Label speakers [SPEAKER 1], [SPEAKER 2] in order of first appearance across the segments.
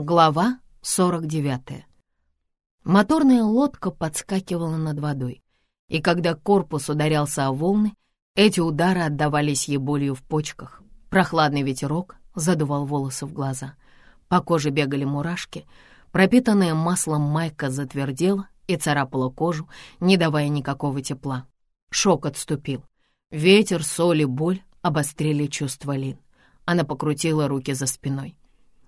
[SPEAKER 1] Глава 49. Моторная лодка подскакивала над водой, и когда корпус ударялся о волны, эти удары отдавались ей болью в почках. Прохладный ветерок задувал волосы в глаза. По коже бегали мурашки. Пропитанная маслом майка затвердела и царапала кожу, не давая никакого тепла. Шок отступил. Ветер, соль и боль обострили чувство Лин. Она покрутила руки за спиной.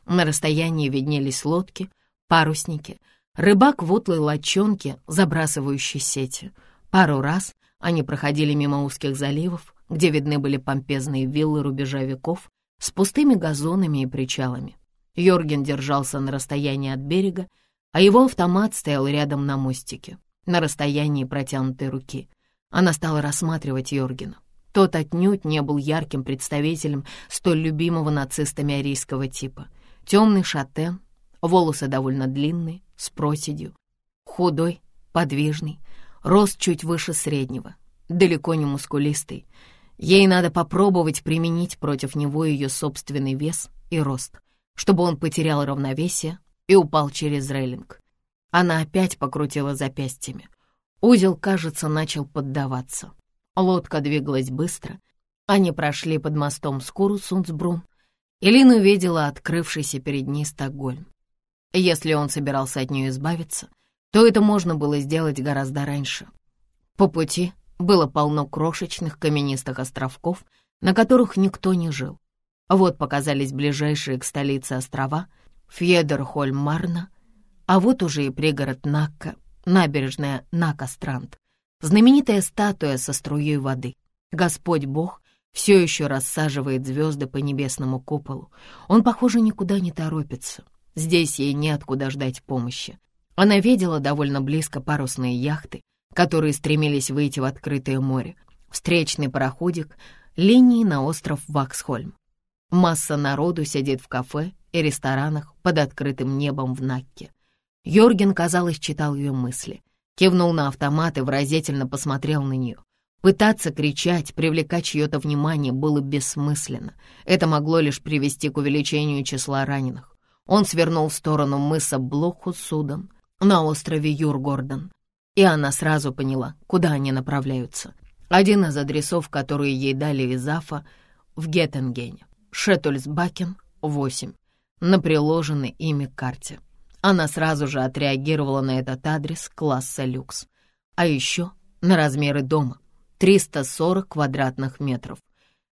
[SPEAKER 1] На расстоянии виднелись лодки, парусники, рыбак в утлой лодчонке, забрасывающий сети. Пару раз они проходили мимо узких заливов, где видны были помпезные виллы рубежа веков с пустыми газонами и причалами. Йорген держался на расстоянии от берега, а его автомат стоял рядом на мостике, на расстоянии протянутой руки. Она стала рассматривать Йоргена. Тот отнюдь не был ярким представителем столь любимого нацистами арийского типа — Темный шатен, волосы довольно длинные, с проседью, худой, подвижный, рост чуть выше среднего, далеко не мускулистый. Ей надо попробовать применить против него ее собственный вес и рост, чтобы он потерял равновесие и упал через рейлинг. Она опять покрутила запястьями. Узел, кажется, начал поддаваться. Лодка двигалась быстро. Они прошли под мостом Скуру Сунцбрун Элин увидела открывшийся перед ней Стокгольм. Если он собирался от нее избавиться, то это можно было сделать гораздо раньше. По пути было полно крошечных каменистых островков, на которых никто не жил. Вот показались ближайшие к столице острова Фьедерхольм-Марна, а вот уже и пригород Накка, набережная Накастранд, знаменитая статуя со струей воды. Господь Бог все еще рассаживает звезды по небесному куполу. Он, похоже, никуда не торопится. Здесь ей неоткуда ждать помощи. Она видела довольно близко парусные яхты, которые стремились выйти в открытое море, встречный пароходик, линии на остров Ваксхольм. Масса народу сидит в кафе и ресторанах под открытым небом в Накке. Йорген, казалось, читал ее мысли. Кивнул на автомат и выразительно посмотрел на нее. Пытаться кричать, привлекать чье-то внимание было бессмысленно. Это могло лишь привести к увеличению числа раненых. Он свернул в сторону мыса Блоху Судан на острове Юргордон, и она сразу поняла, куда они направляются. Один из адресов, которые ей дали из Афа, в Геттенгене, Шеттульсбакен, 8, на приложенной ими карте. Она сразу же отреагировала на этот адрес класса люкс, а еще на размеры дома — 340 квадратных метров.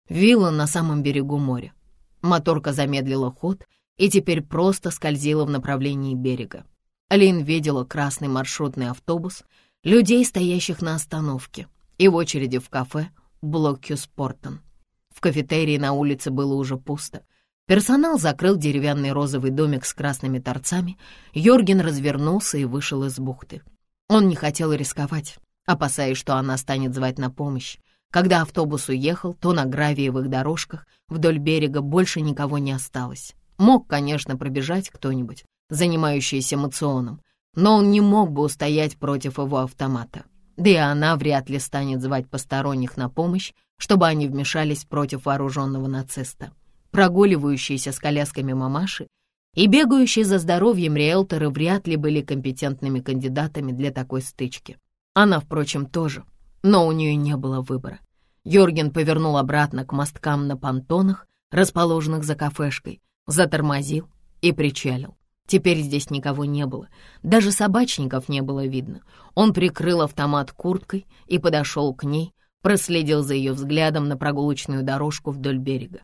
[SPEAKER 1] Вилла на самом берегу моря. Моторка замедлила ход и теперь просто скользила в направлении берега. Лин видела красный маршрутный автобус, людей, стоящих на остановке, и в очереди в кафе Блокью Спортон. В кафетерии на улице было уже пусто. Персонал закрыл деревянный розовый домик с красными торцами. Йорген развернулся и вышел из бухты. Он не хотел рисковать опасаясь, что она станет звать на помощь. Когда автобус уехал, то на гравиевых дорожках вдоль берега больше никого не осталось. Мог, конечно, пробежать кто-нибудь, занимающийся мационом, но он не мог бы устоять против его автомата. Да и она вряд ли станет звать посторонних на помощь, чтобы они вмешались против вооруженного нациста. Прогуливающиеся с колясками мамаши и бегающие за здоровьем риэлторы вряд ли были компетентными кандидатами для такой стычки. Она, впрочем, тоже, но у нее не было выбора. Йорген повернул обратно к мосткам на понтонах, расположенных за кафешкой, затормозил и причалил. Теперь здесь никого не было, даже собачников не было видно. Он прикрыл автомат курткой и подошел к ней, проследил за ее взглядом на прогулочную дорожку вдоль берега.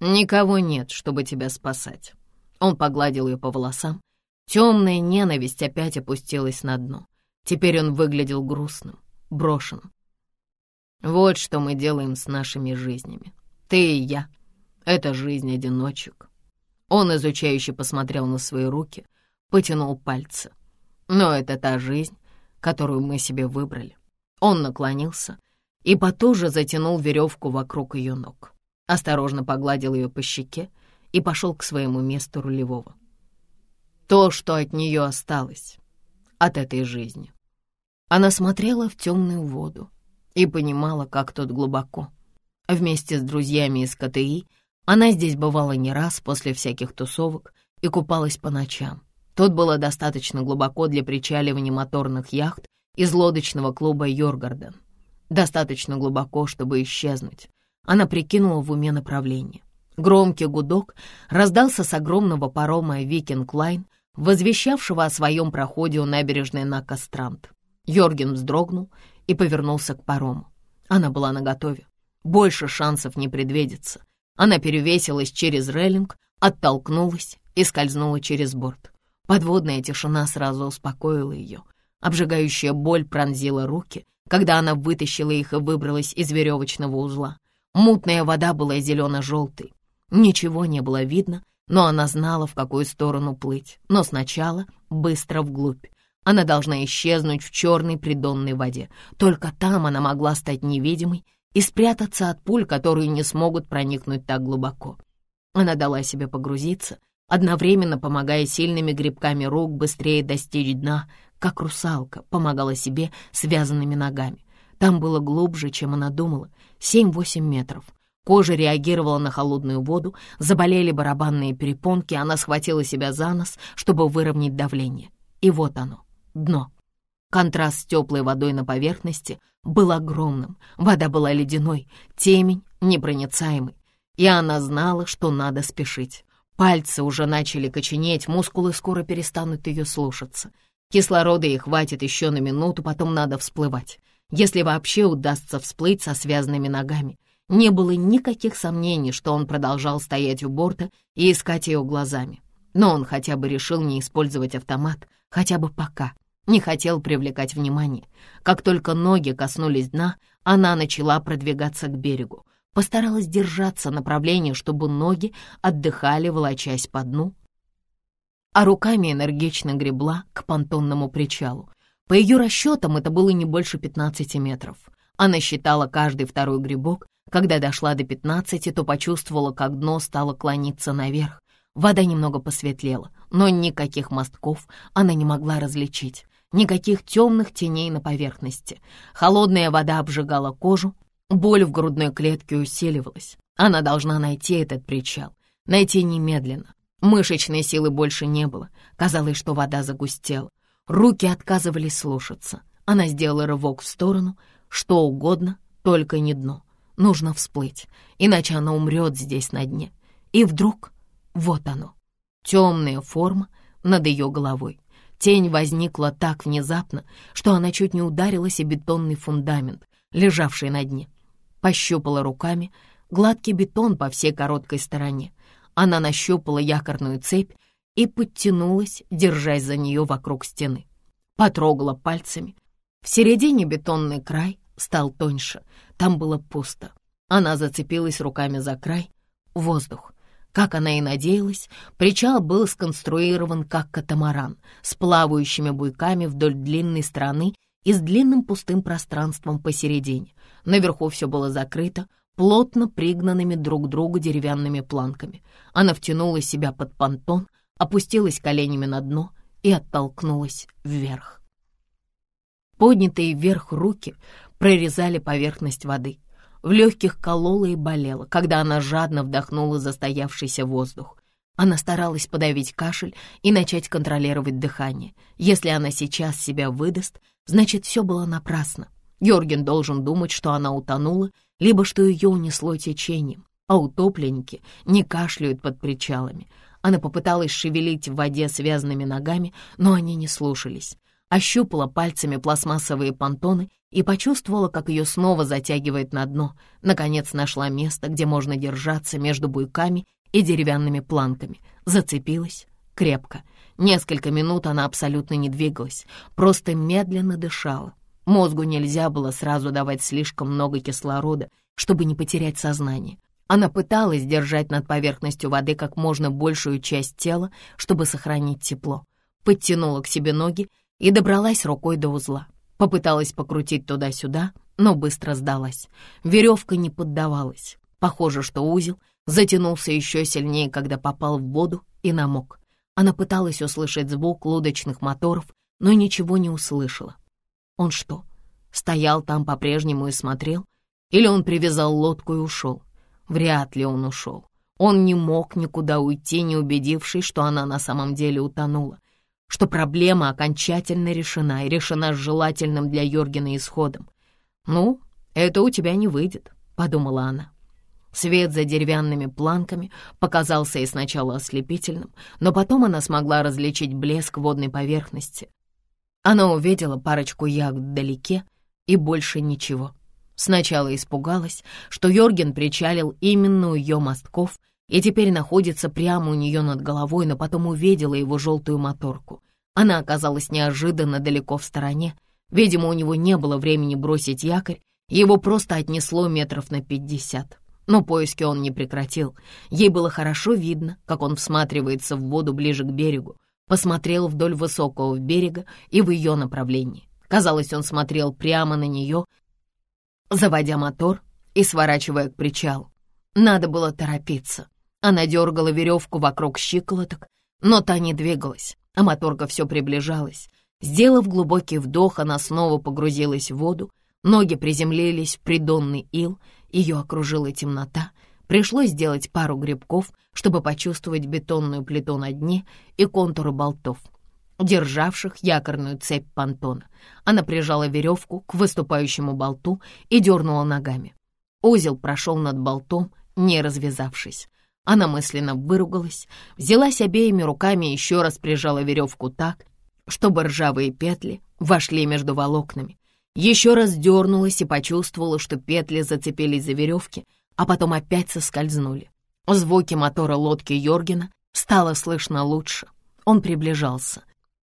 [SPEAKER 1] «Никого нет, чтобы тебя спасать». Он погладил ее по волосам. Темная ненависть опять опустилась на дно. Теперь он выглядел грустным, брошенным. Вот что мы делаем с нашими жизнями. Ты и я. Это жизнь одиночек. Он изучающе посмотрел на свои руки, потянул пальцы. Но это та жизнь, которую мы себе выбрали. Он наклонился и потуже затянул веревку вокруг ее ног. Осторожно погладил ее по щеке и пошел к своему месту рулевого. То, что от нее осталось, от этой жизни. Она смотрела в темную воду и понимала, как тут глубоко. Вместе с друзьями из КТИ она здесь бывала не раз после всяких тусовок и купалась по ночам. Тут было достаточно глубоко для причаливания моторных яхт из лодочного клуба «Йоргарден». Достаточно глубоко, чтобы исчезнуть. Она прикинула в уме направление. Громкий гудок раздался с огромного парома «Viking Line», возвещавшего о своем проходе у набережной на Кастранд. Йорген вздрогнул и повернулся к парому. Она была наготове. Больше шансов не предвидится. Она перевесилась через рейлинг, оттолкнулась и скользнула через борт. Подводная тишина сразу успокоила ее. Обжигающая боль пронзила руки, когда она вытащила их и выбралась из веревочного узла. Мутная вода была зелено-желтой. Ничего не было видно, но она знала, в какую сторону плыть. Но сначала быстро вглубь. Она должна исчезнуть в черной придонной воде. Только там она могла стать невидимой и спрятаться от пуль, которые не смогут проникнуть так глубоко. Она дала себе погрузиться, одновременно помогая сильными грибками рук быстрее достичь дна, как русалка помогала себе связанными ногами. Там было глубже, чем она думала, семь-восемь метров. Кожа реагировала на холодную воду, заболели барабанные перепонки, она схватила себя за нос, чтобы выровнять давление. И вот оно, дно. Контраст с теплой водой на поверхности был огромным. Вода была ледяной, темень непроницаемый. И она знала, что надо спешить. Пальцы уже начали коченеть, мускулы скоро перестанут ее слушаться. Кислорода ей хватит еще на минуту, потом надо всплывать. Если вообще удастся всплыть со связанными ногами. Не было никаких сомнений, что он продолжал стоять у борта и искать ее глазами. Но он хотя бы решил не использовать автомат, хотя бы пока. Не хотел привлекать внимание. Как только ноги коснулись дна, она начала продвигаться к берегу. Постаралась держаться направления, чтобы ноги отдыхали, волочась по дну, а руками энергично гребла к понтонному причалу. По ее расчетам это было не больше 15 метров. Она считала каждый второй грибок когда дошла до пятнадцати, то почувствовала, как дно стало клониться наверх. Вода немного посветлела, но никаких мостков она не могла различить, никаких темных теней на поверхности. Холодная вода обжигала кожу, боль в грудной клетке усиливалась. Она должна найти этот причал, найти немедленно. Мышечной силы больше не было, казалось, что вода загустела. Руки отказывались слушаться. Она сделала рывок в сторону, что угодно, только не дно. Нужно всплыть, иначе она умрет здесь на дне. И вдруг вот оно, темная форма над ее головой. Тень возникла так внезапно, что она чуть не ударилась о бетонный фундамент, лежавший на дне. Пощупала руками гладкий бетон по всей короткой стороне. Она нащупала якорную цепь и подтянулась, держась за нее вокруг стены. Потрогала пальцами. В середине бетонный край стал тоньше. Там было пусто. Она зацепилась руками за край. Воздух. Как она и надеялась, причал был сконструирован как катамаран, с плавающими буйками вдоль длинной стороны и с длинным пустым пространством посередине. Наверху все было закрыто, плотно пригнанными друг к другу деревянными планками. Она втянула себя под понтон, опустилась коленями на дно и оттолкнулась вверх. Поднятые вверх руки прорезали поверхность воды. В легких кололо и болело, когда она жадно вдохнула застоявшийся воздух. Она старалась подавить кашель и начать контролировать дыхание. Если она сейчас себя выдаст, значит, все было напрасно. Йорген должен думать, что она утонула, либо что ее унесло течением, а утопленники не кашляют под причалами. Она попыталась шевелить в воде связанными ногами, но они не слушались ощупала пальцами пластмассовые понтоны и почувствовала, как ее снова затягивает на дно. Наконец нашла место, где можно держаться между буйками и деревянными планками. Зацепилась крепко. Несколько минут она абсолютно не двигалась, просто медленно дышала. Мозгу нельзя было сразу давать слишком много кислорода, чтобы не потерять сознание. Она пыталась держать над поверхностью воды как можно большую часть тела, чтобы сохранить тепло. Подтянула к себе ноги и добралась рукой до узла. Попыталась покрутить туда-сюда, но быстро сдалась. Веревка не поддавалась. Похоже, что узел затянулся еще сильнее, когда попал в воду и намок. Она пыталась услышать звук лодочных моторов, но ничего не услышала. Он что, стоял там по-прежнему и смотрел? Или он привязал лодку и ушел? Вряд ли он ушел. Он не мог никуда уйти, не убедившись, что она на самом деле утонула, что проблема окончательно решена и решена с желательным для Йоргена исходом. «Ну, это у тебя не выйдет», — подумала она. Свет за деревянными планками показался ей сначала ослепительным, но потом она смогла различить блеск водной поверхности. Она увидела парочку ягод вдалеке и больше ничего. Сначала испугалась, что Йорген причалил именно у ее мостков и теперь находится прямо у нее над головой, но потом увидела его желтую моторку. Она оказалась неожиданно далеко в стороне. Видимо, у него не было времени бросить якорь, его просто отнесло метров на пятьдесят. Но поиски он не прекратил. Ей было хорошо видно, как он всматривается в воду ближе к берегу, посмотрел вдоль высокого берега и в ее направлении. Казалось, он смотрел прямо на нее, заводя мотор и сворачивая к причалу. Надо было торопиться. Она дергала веревку вокруг щиколоток, но та не двигалась, а моторка все приближалась. Сделав глубокий вдох, она снова погрузилась в воду, ноги приземлились в придонный ил, ее окружила темнота. Пришлось сделать пару грибков, чтобы почувствовать бетонную плиту на дне и контуры болтов, державших якорную цепь понтона. Она прижала веревку к выступающему болту и дернула ногами. Узел прошел над болтом, не развязавшись. Она мысленно выругалась, взялась обеими руками и еще раз прижала веревку так, чтобы ржавые петли вошли между волокнами. Еще раз дернулась и почувствовала, что петли зацепились за веревки, а потом опять соскользнули. Звуки мотора лодки Йоргена стало слышно лучше. Он приближался.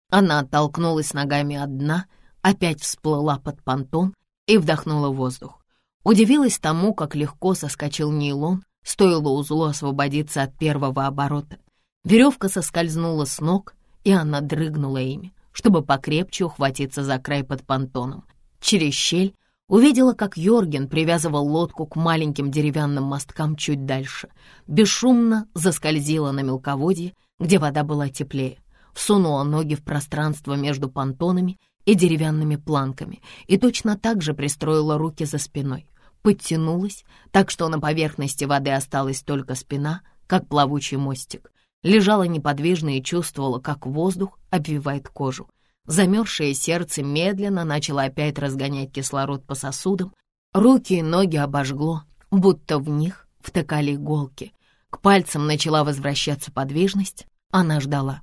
[SPEAKER 1] Она оттолкнулась ногами от дна, опять всплыла под понтон и вдохнула воздух. Удивилась тому, как легко соскочил нейлон, стоило узлу освободиться от первого оборота. Веревка соскользнула с ног, и она дрыгнула ими, чтобы покрепче ухватиться за край под понтоном. Через щель увидела, как Йорген привязывал лодку к маленьким деревянным мосткам чуть дальше. Бесшумно заскользила на мелководье, где вода была теплее. Всунула ноги в пространство между понтонами и деревянными планками и точно так же пристроила руки за спиной. Подтянулась, так что на поверхности воды осталась только спина, как плавучий мостик. Лежала неподвижно и чувствовала, как воздух обвивает кожу. Замерзшее сердце медленно начало опять разгонять кислород по сосудам. Руки и ноги обожгло, будто в них втыкали иголки. К пальцам начала возвращаться подвижность. Она ждала.